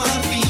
my feet.